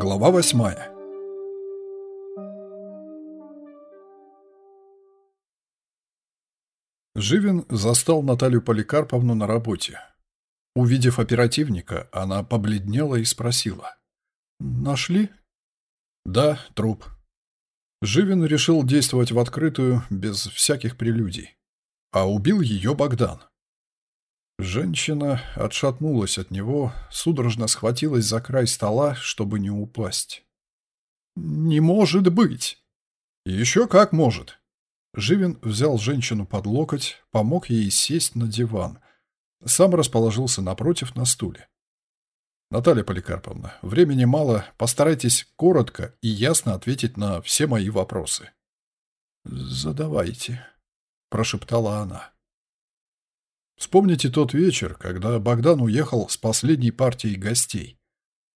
Глава восьмая Живин застал Наталью Поликарповну на работе. Увидев оперативника, она побледнела и спросила. «Нашли?» «Да, труп». Живин решил действовать в открытую, без всяких прелюдий. А убил ее Богдан. Женщина отшатнулась от него, судорожно схватилась за край стола, чтобы не упасть. «Не может быть!» «Еще как может!» Живин взял женщину под локоть, помог ей сесть на диван. Сам расположился напротив на стуле. «Наталья Поликарповна, времени мало, постарайтесь коротко и ясно ответить на все мои вопросы». «Задавайте», — прошептала она. Вспомните тот вечер, когда Богдан уехал с последней партией гостей.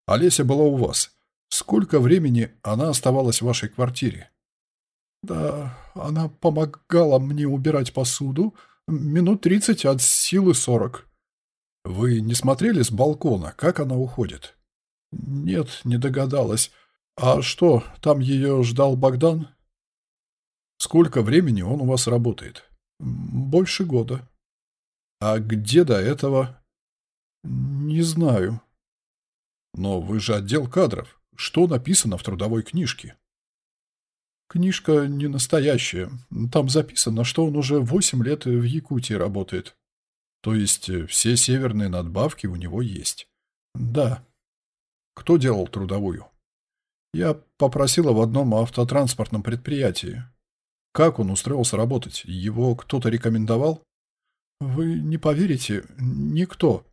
Олеся была у вас. Сколько времени она оставалась в вашей квартире? Да, она помогала мне убирать посуду. Минут тридцать от силы сорок. Вы не смотрели с балкона, как она уходит? Нет, не догадалась. А что, там ее ждал Богдан? Сколько времени он у вас работает? Больше года. А где до этого? Не знаю. Но вы же отдел кадров. Что написано в трудовой книжке? Книжка не настоящая. Там записано, что он уже восемь лет в Якутии работает. То есть э, все северные надбавки у него есть? Да. Кто делал трудовую? Я попросила в одном автотранспортном предприятии. Как он устроился работать? Его кто-то рекомендовал? Вы не поверите, никто.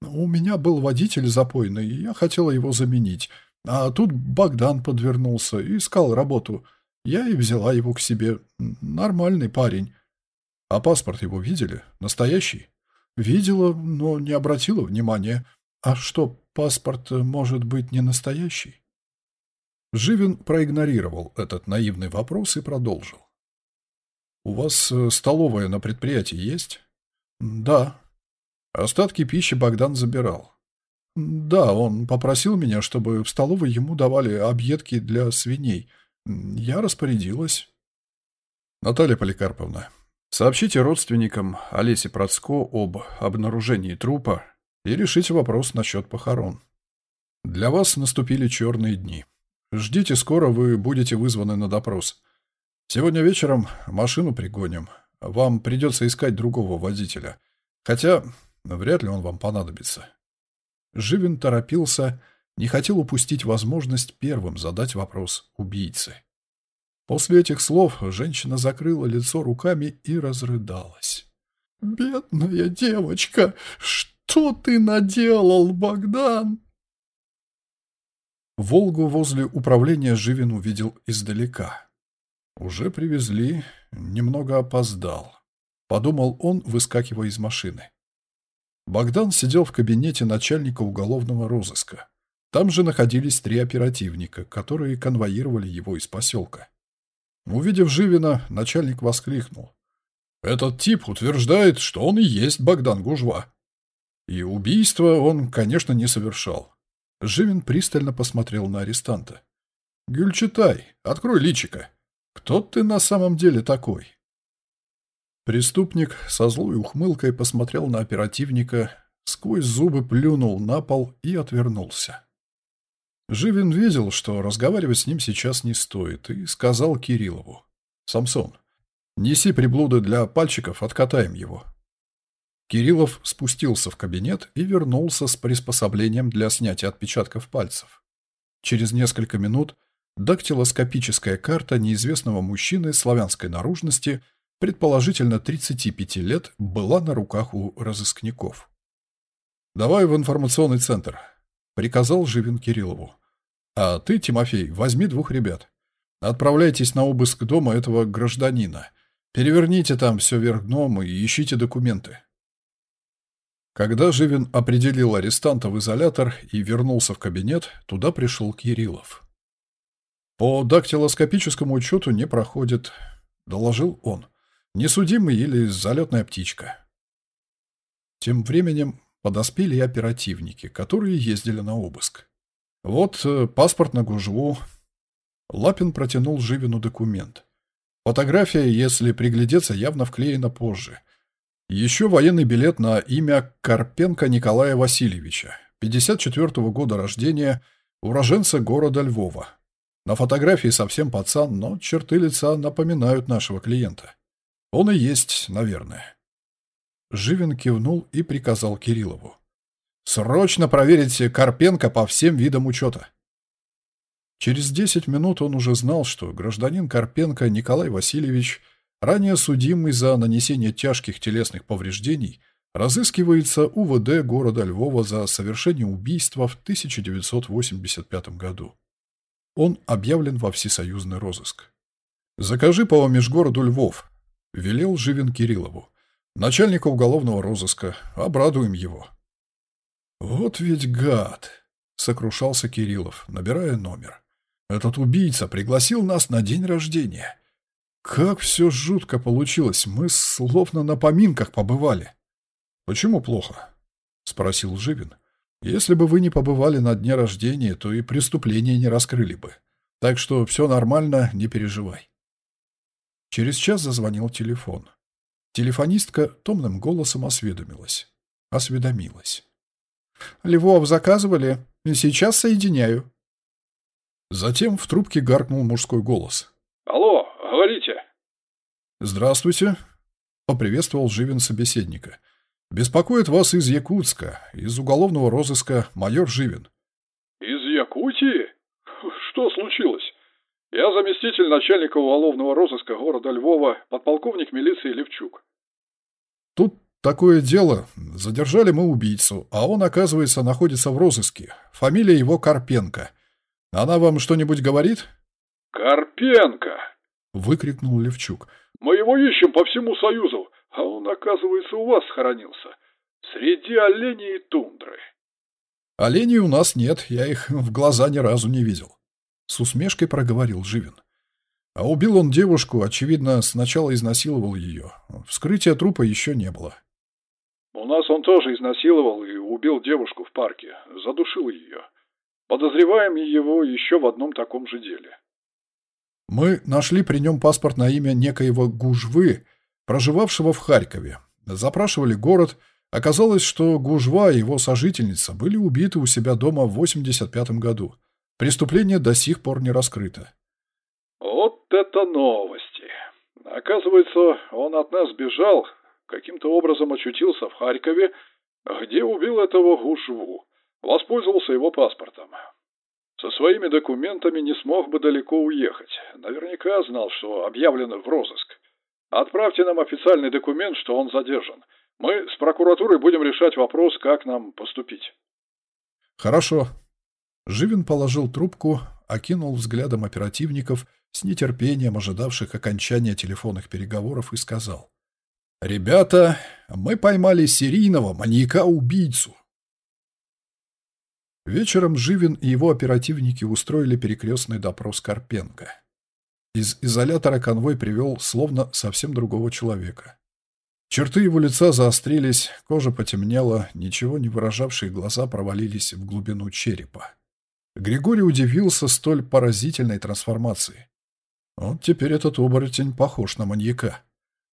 У меня был водитель запойный, и я хотела его заменить. А тут Богдан подвернулся и искал работу. Я и взяла его к себе. Нормальный парень. А паспорт его видели? Настоящий? Видела, но не обратила внимания. А что, паспорт может быть не настоящий? Живин проигнорировал этот наивный вопрос и продолжил. «У вас э, столовая на предприятии есть?» «Да». Остатки пищи Богдан забирал. «Да, он попросил меня, чтобы в столовой ему давали объедки для свиней. Я распорядилась». «Наталья Поликарповна, сообщите родственникам Олесе Процко об обнаружении трупа и решите вопрос насчет похорон. Для вас наступили черные дни. Ждите, скоро вы будете вызваны на допрос. Сегодня вечером машину пригоним. Вам придется искать другого водителя. Хотя вряд ли он вам понадобится». Живин торопился, не хотел упустить возможность первым задать вопрос убийце. После этих слов женщина закрыла лицо руками и разрыдалась. «Бедная девочка! Что ты наделал, Богдан?» Волгу возле управления Живин увидел издалека. Уже привезли, немного опоздал. Подумал он, выскакивая из машины. Богдан сидел в кабинете начальника уголовного розыска. Там же находились три оперативника, которые конвоировали его из поселка. Увидев Живина, начальник воскликнул. «Этот тип утверждает, что он и есть Богдан Гужва. И убийство он, конечно, не совершал». Живин пристально посмотрел на арестанта. «Гюльчатай, открой личико. Кто ты на самом деле такой?» Преступник со злой ухмылкой посмотрел на оперативника, сквозь зубы плюнул на пол и отвернулся. Живин видел, что разговаривать с ним сейчас не стоит, и сказал Кириллову. «Самсон, неси приблуды для пальчиков, откатаем его». Кириллов спустился в кабинет и вернулся с приспособлением для снятия отпечатков пальцев. Через несколько минут дактилоскопическая карта неизвестного мужчины славянской наружности, предположительно 35 лет, была на руках у разыскников. «Давай в информационный центр», — приказал Живин Кириллову. А ты, Тимофей, возьми двух ребят. Отправляйтесь на обыск дома этого гражданина. Переверните там все вверх дном и ищите документы. Когда Живин определил арестанта в изолятор и вернулся в кабинет, туда пришел Кириллов. «По дактилоскопическому учету не проходит», — доложил он. «Несудимый или залетная птичка». Тем временем подоспели оперативники, которые ездили на обыск. Вот э, паспорт на Гужву. Лапин протянул Живину документ. Фотография, если приглядеться, явно вклеена позже. Еще военный билет на имя Карпенко Николая Васильевича, 54 -го года рождения, уроженца города Львова. На фотографии совсем пацан, но черты лица напоминают нашего клиента. Он и есть, наверное. Живин кивнул и приказал Кириллову. «Срочно проверить Карпенко по всем видам учета». Через 10 минут он уже знал, что гражданин Карпенко Николай Васильевич, ранее судимый за нанесение тяжких телесных повреждений, разыскивается УВД города Львова за совершение убийства в 1985 году. Он объявлен во всесоюзный розыск. «Закажи по межгороду Львов», — велел Живин Кириллову. «Начальника уголовного розыска. Обрадуем его». «Вот ведь гад!» — сокрушался Кириллов, набирая номер. Этот убийца пригласил нас на день рождения. Как все жутко получилось, мы словно на поминках побывали. Почему плохо? Спросил Живин. Если бы вы не побывали на дне рождения, то и преступление не раскрыли бы. Так что все нормально, не переживай. Через час зазвонил телефон. Телефонистка томным голосом осведомилась. Осведомилась. «Львов заказывали? Сейчас соединяю». Затем в трубке гаркнул мужской голос. «Алло, говорите». «Здравствуйте», — поприветствовал Живин собеседника. «Беспокоит вас из Якутска, из уголовного розыска майор Живин». «Из Якутии? Что случилось? Я заместитель начальника уголовного розыска города Львова, подполковник милиции Левчук». «Тут такое дело. Задержали мы убийцу, а он, оказывается, находится в розыске. Фамилия его Карпенко». Она вам что-нибудь говорит? Карпенко! Выкрикнул Левчук. Мы его ищем по всему Союзу, а он, оказывается, у вас сохранился. Среди оленей и тундры. Оленей у нас нет, я их в глаза ни разу не видел. С усмешкой проговорил Живин. А убил он девушку, очевидно, сначала изнасиловал ее. Вскрытия трупа еще не было. У нас он тоже изнасиловал и убил девушку в парке. Задушил ее. Подозреваем его еще в одном таком же деле. Мы нашли при нем паспорт на имя некоего Гужвы, проживавшего в Харькове. Запрашивали город. Оказалось, что Гужва и его сожительница были убиты у себя дома в 85 году. Преступление до сих пор не раскрыто. Вот это новости. Оказывается, он от нас бежал, каким-то образом очутился в Харькове, где убил этого Гужву. Воспользовался его паспортом. Со своими документами не смог бы далеко уехать. Наверняка знал, что объявлено в розыск. Отправьте нам официальный документ, что он задержан. Мы с прокуратурой будем решать вопрос, как нам поступить. Хорошо. Живин положил трубку, окинул взглядом оперативников с нетерпением ожидавших окончания телефонных переговоров и сказал. «Ребята, мы поймали серийного маньяка-убийцу. Вечером Живин и его оперативники устроили перекрестный допрос Карпенко. Из изолятора конвой привел словно совсем другого человека. Черты его лица заострились, кожа потемнела, ничего не выражавшие глаза провалились в глубину черепа. Григорий удивился столь поразительной трансформации. Вот теперь этот оборотень похож на маньяка.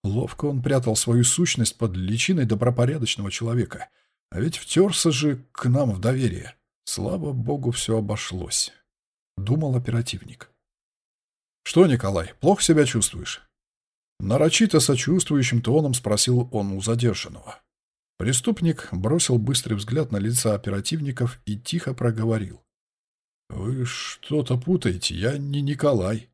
Ловко он прятал свою сущность под личиной добропорядочного человека. А ведь втерся же к нам в доверие. Слава богу, все обошлось. Думал оперативник. Что, Николай, плохо себя чувствуешь? Нарочито сочувствующим тоном спросил он у задержанного. Преступник бросил быстрый взгляд на лица оперативников и тихо проговорил. «Вы что-то путаете, я не Николай».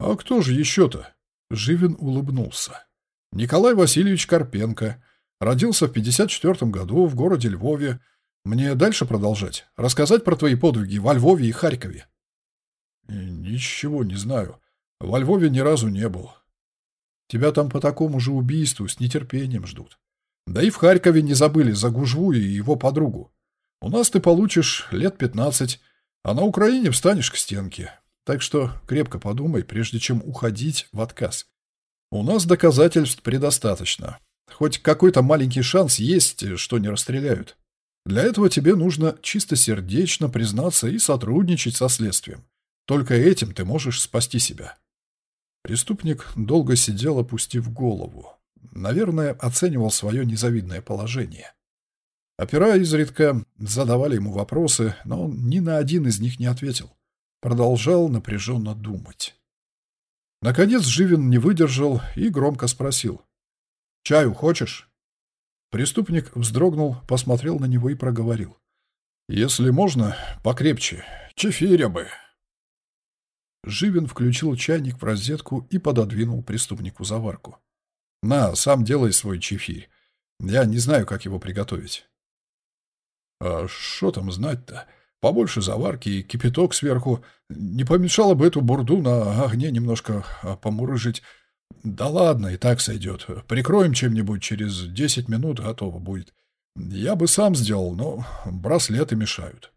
«А кто же еще-то?» Живин улыбнулся. «Николай Васильевич Карпенко. Родился в 54 году в городе Львове, мне дальше продолжать? Рассказать про твои подвиги во Львове и Харькове? Ничего не знаю. Во Львове ни разу не был. Тебя там по такому же убийству с нетерпением ждут. Да и в Харькове не забыли за Гужву и его подругу. У нас ты получишь лет пятнадцать, а на Украине встанешь к стенке. Так что крепко подумай, прежде чем уходить в отказ. У нас доказательств предостаточно. Хоть какой-то маленький шанс есть, что не расстреляют. Для этого тебе нужно чистосердечно признаться и сотрудничать со следствием. Только этим ты можешь спасти себя. Преступник долго сидел, опустив голову. Наверное, оценивал свое незавидное положение. Опера изредка задавали ему вопросы, но он ни на один из них не ответил. Продолжал напряженно думать. Наконец Живин не выдержал и громко спросил. «Чаю хочешь?» Преступник вздрогнул, посмотрел на него и проговорил. «Если можно, покрепче. Чефиря бы». Живин включил чайник в розетку и пододвинул преступнику заварку. «На, сам делай свой чефирь. Я не знаю, как его приготовить». «А что там знать-то? Побольше заварки и кипяток сверху. Не помешало бы эту бурду на огне немножко а, помурыжить. Да ладно, и так сойдет. Прикроем чем-нибудь, через десять минут готово будет. Я бы сам сделал, но браслеты мешают».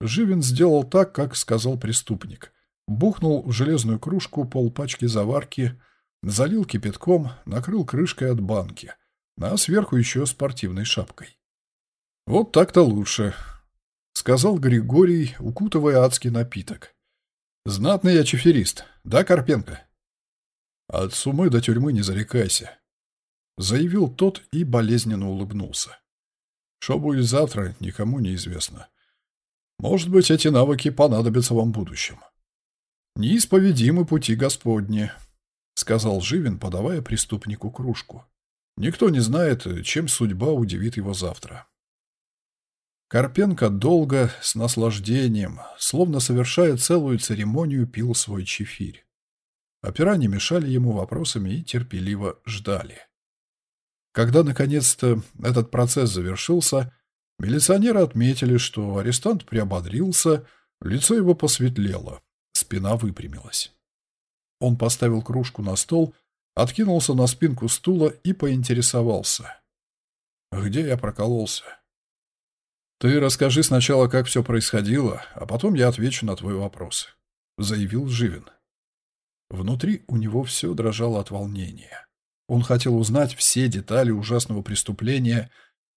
Живин сделал так, как сказал преступник. Бухнул в железную кружку полпачки заварки, залил кипятком, накрыл крышкой от банки, а сверху еще спортивной шапкой. «Вот так-то лучше», — сказал Григорий, укутывая адский напиток. «Знатный я чеферист, да, Карпенко?» «От сумы до тюрьмы не зарекайся», — заявил тот и болезненно улыбнулся. «Что будет завтра, никому не известно. Может быть, эти навыки понадобятся вам в будущем». «Неисповедимы пути Господни», — сказал Живин, подавая преступнику кружку. «Никто не знает, чем судьба удивит его завтра». Карпенко долго, с наслаждением, словно совершая целую церемонию, пил свой чефирь. Опера не мешали ему вопросами и терпеливо ждали. Когда, наконец-то, этот процесс завершился, милиционеры отметили, что арестант приободрился, лицо его посветлело, спина выпрямилась. Он поставил кружку на стол, откинулся на спинку стула и поинтересовался. «Где я прокололся?» «Ты расскажи сначала, как все происходило, а потом я отвечу на твой вопрос», — заявил Живин. Внутри у него все дрожало от волнения. Он хотел узнать все детали ужасного преступления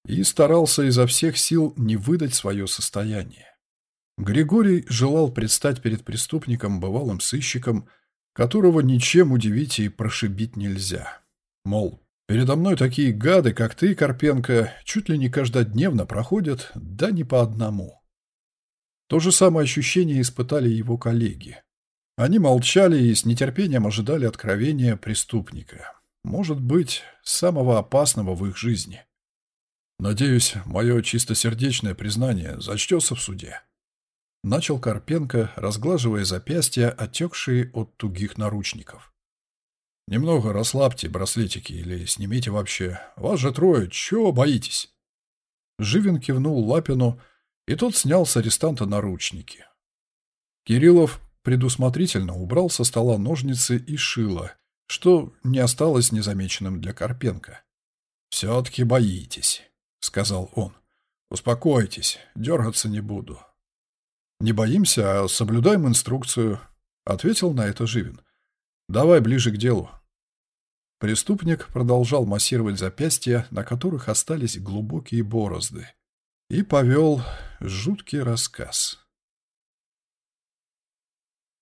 и старался изо всех сил не выдать свое состояние. Григорий желал предстать перед преступником, бывалым сыщиком, которого ничем удивить и прошибить нельзя. Мол, Передо мной такие гады, как ты, Карпенко, чуть ли не каждодневно проходят, да не по одному. То же самое ощущение испытали его коллеги. Они молчали и с нетерпением ожидали откровения преступника. Может быть, самого опасного в их жизни. Надеюсь, мое чистосердечное признание зачтется в суде. Начал Карпенко, разглаживая запястья, отекшие от тугих наручников. Немного расслабьте браслетики или снимите вообще. Вас же трое, чего боитесь?» Живин кивнул Лапину, и тот снял с арестанта наручники. Кириллов предусмотрительно убрал со стола ножницы и шило, что не осталось незамеченным для Карпенко. «Все-таки боитесь», — сказал он. «Успокойтесь, дергаться не буду». «Не боимся, а соблюдаем инструкцию», — ответил на это Живин. «Давай ближе к делу». Преступник продолжал массировать запястья, на которых остались глубокие борозды, и повел жуткий рассказ.